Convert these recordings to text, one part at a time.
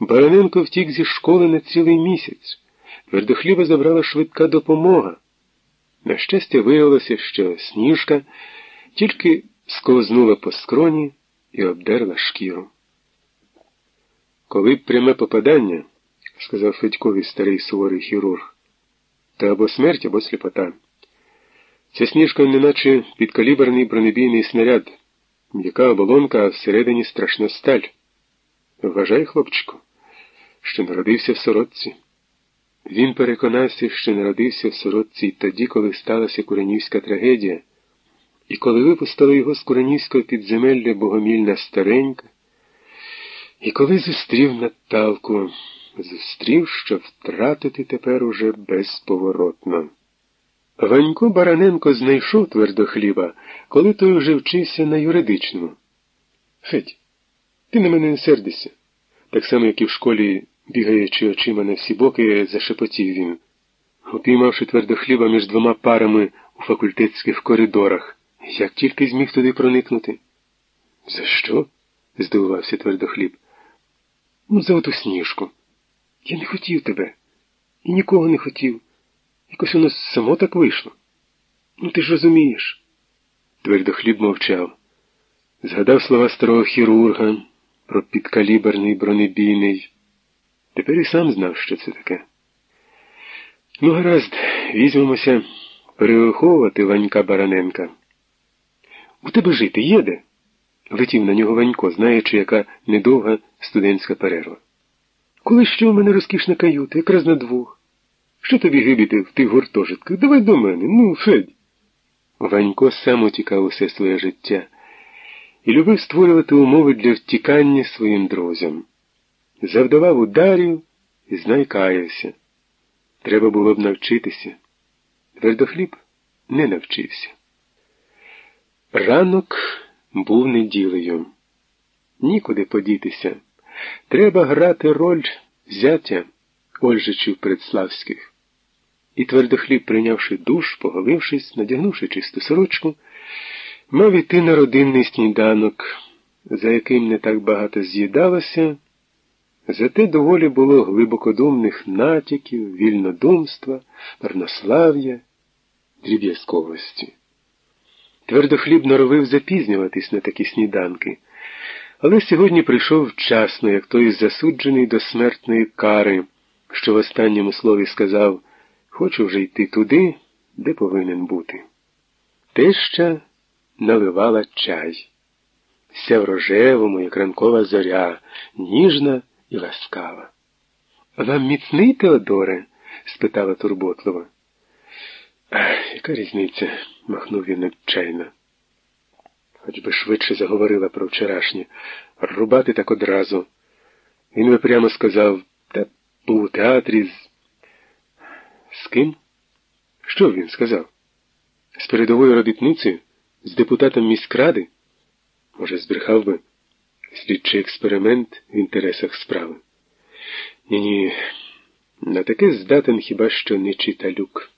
Бараненко втік зі школи на цілий місяць. Твердохліба забрала швидка допомога. На щастя, виявилося, що сніжка тільки сковзнула по скроні і обдерла шкіру. Коли пряме попадання, сказав Федькові старий суворий хірург, то або смерть, або сліпота. Ця сніжка неначе підкаліберний бронебійний снаряд, м'яка оболонка, а всередині страшна сталь. Вважай, хлопчику, що народився в сорочці. Він переконався, що народився в сорочці тоді, коли сталася Куренівська трагедія, і коли випустили його з Куренівського підземелля богомільна старенька, і коли зустрів Наталку, зустрів, що втратити тепер уже безповоротно. Ванько Бараненко знайшов твердохліба, коли той уже вчився на юридичному. Федь, ти на мене не сердишся, так само, як і в школі, бігаючи очима на всі боки, зашепотів він, упіймавши твердохліба між двома парами у факультетських коридорах, як тільки зміг туди проникнути. За що? здивувався твердохліб. Ну, за оту сніжку. Я не хотів тебе. І нікого не хотів. Якось воно само так вийшло. Ну, ти ж розумієш. Твердохліб мовчав. Згадав слова старого хірурга про підкаліберний бронебійний. Тепер і сам знав, що це таке. Ну, гаразд, візьмемося перевиховувати Ванька Бараненка. У тебе жити є де? Летів на нього Ванько, знаючи, яка недовга студентська перерва. Коли що в мене розкішна каюта, якраз на двох. Що тобі гибіти в тих гуртожитках? Давай до мене, ну, Федь. Ванько сам утікав усе своє життя і любив створювати умови для втікання своїм друзям. Завдавав ударів і знайкаявся. Треба було б навчитися. Твердохліб не навчився. Ранок був неділею. Нікуди подітися. Треба грати роль зятя Ольжичів Предславських. І твердохліб, прийнявши душ, поголившись, надягнувши чисту сорочку, мав іти на родинний сніданок, за яким не так багато з'їдалося, зате доволі було глибокодумних натяків, вільнодумства, марнослав'я, дріб'язковості. Твердохліб норовив запізнюватись на такі сніданки, але сьогодні прийшов вчасно, як той засуджений до смертної кари, що в останньому слові сказав Хочу вже йти туди, де повинен бути. Теща наливала чай. Ся в рожевому, як ранкова зоря, ніжна і ласкава. Вам міцний, Теодоре? спитала турботливо. Ах, яка різниця? махнув він отчайно. Хоч би швидше заговорила про вчорашнє, рубати так одразу. Він би прямо сказав, та був у театрі з. З ким? Що він сказав? З передовою робітницею? З депутатом міськради? Може, збрехав би слідчий експеримент в інтересах справи? Ні-ні, на таке здатен хіба що не читалюк,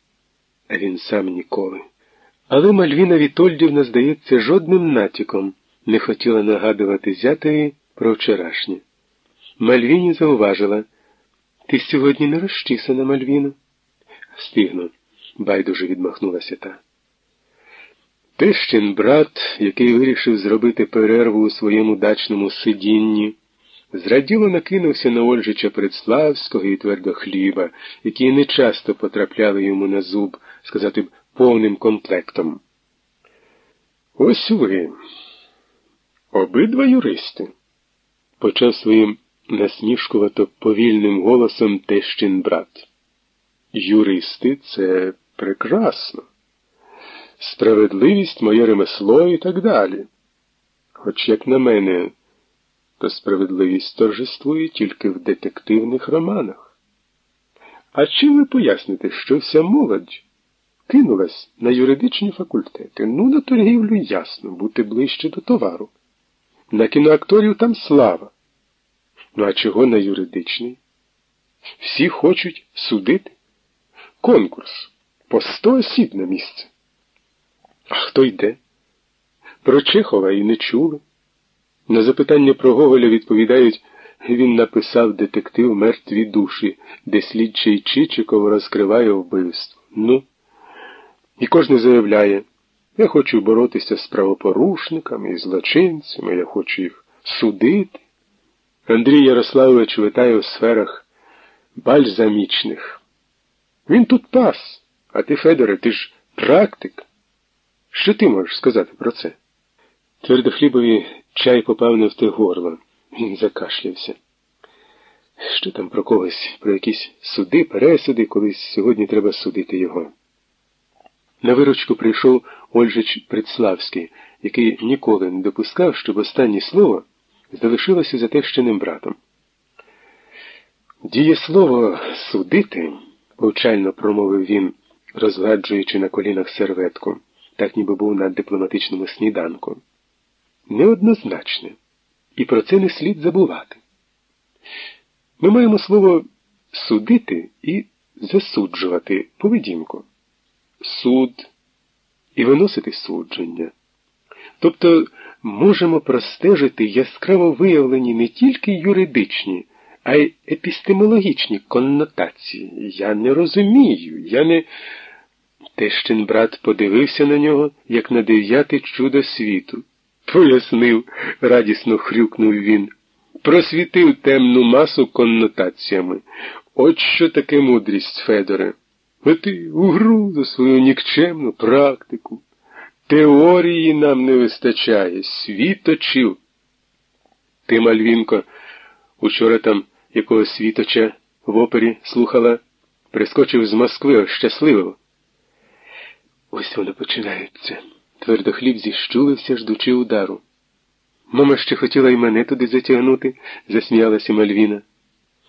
а він сам ніколи. Але Мальвіна Вітольдівна, здається, жодним натяком не хотіла нагадувати зятої про вчорашнє. Мальвіні зауважила ти сьогодні не розчісана, Мальвіно. Встигну, байдуже відмахнулася та. Тещин брат, який вирішив зробити перерву у своєму дачному сидінні, зраділо накинувся на Ольжича Предславського і твердохліба, які нечасто потрапляли йому на зуб, сказати б, повним комплектом. Ось ви, обидва юристи, почав своїм насмішкувато повільним голосом тещин брат. Юристи це прекрасно. Справедливість моє ремесло і так далі. Хоч, як на мене, то справедливість торжествує тільки в детективних романах. А чим ви поясните, що вся молодь кинулась на юридичні факультети? Ну, на торгівлю ясно, бути ближче до товару. На кіноакторів там слава. Ну, а чого на юридичний? Всі хочуть судити. Конкурс по сто осіб на місце. А хто йде? Про Чехова і не чули. На запитання про Гоголя відповідають він написав детектив мертві душі, де слідчий Чичиков розкриває вбивство. Ну, і кожен заявляє, я хочу боротися з правопорушниками і злочинцями, я хочу їх судити. Андрій Ярославович витає у сферах бальзамічних. Він тут пас, а ти, Федоре, ти ж практик. Що ти можеш сказати про це? Твердохлібові чай попав не в те горло. Він закашлявся. Що там про когось, про якісь суди, пересуди, колись сьогодні треба судити його. На виручку прийшов Ольжич Предславський, який ніколи не допускав, щоб останнє слово залишилося за тещиним братом. Дієслово судити, повчально промовив він, розгладжуючи на колінах серветку, так ніби був на дипломатичному сніданку. Неоднозначне, і про це не слід забувати. Ми маємо слово судити і засуджувати поведінку, суд і виносити судження. Тобто можемо простежити яскраво виявлені не тільки юридичні, а й епістемологічні коннотації. Я не розумію, я не. Тещин брат подивився на нього, як на дев'яте чудо світу. Пояснив, радісно хрюкнув він. Просвітив темну масу коннотаціями. От що таке мудрість, Федоре. А ти у гру за свою нікчемну практику. Теорії нам не вистачає, світочів. Ти, Мальвінко, учора там якогось світоча в опері слухала, прискочив з Москви щасливо. Ось воно починається. Твердохліб зіщулився, ждучи удару. Мама ще хотіла й мене туди затягнути, засміялася Мальвіна.